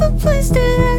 so place to